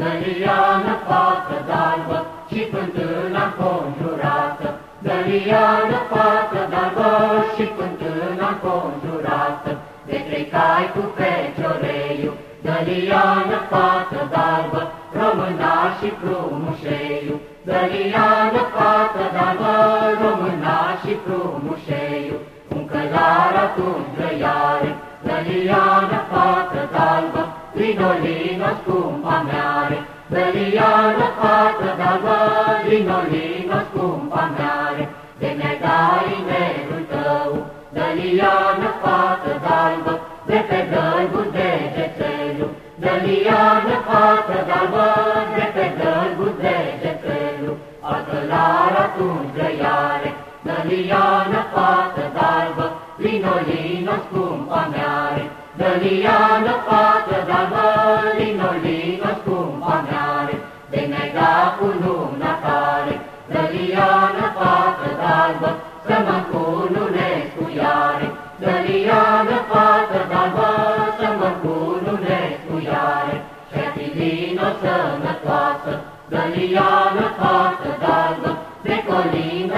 luncetul, Dăliană, fată d'albă, unde apa curge încetul. Dăliană, fată d'albă, unde apa curge încetul. Dă-ți apa turburată, Dăliană, fată d'albă, și fântâna conjurată. Dăliană, fată d'albă, și fântâna conjurată. De trei cai cu fecioreiu, Dăliană, fată d'albă, româna și frumușeiu. Dăliană, fată d'albă, româna și frumușeiu. Un călar atunci grăiare, Dăliană, fată d'albă, Linolino scumpa meare, Dăliană, fată d'albă, Linolino scumpa meare, De ne dai inelul tău, Dăliană, fată d'albă, De pe gândul degețelul, Dăliană, fată d'albă, De pe gândul degețelul, Al călar atunci grăiare, Dăliană, fată d'albă, Linolino scumpa meare, Dăliană, fată d'albă, De nega cu luna tare, Dăliană, fată d'albă, Să mă încununesc cu iare, Dăliană, fată d'albă, Să mă încununesc cu iare, Și-a sănătoasă, Dăliană, fată d'albă, De colin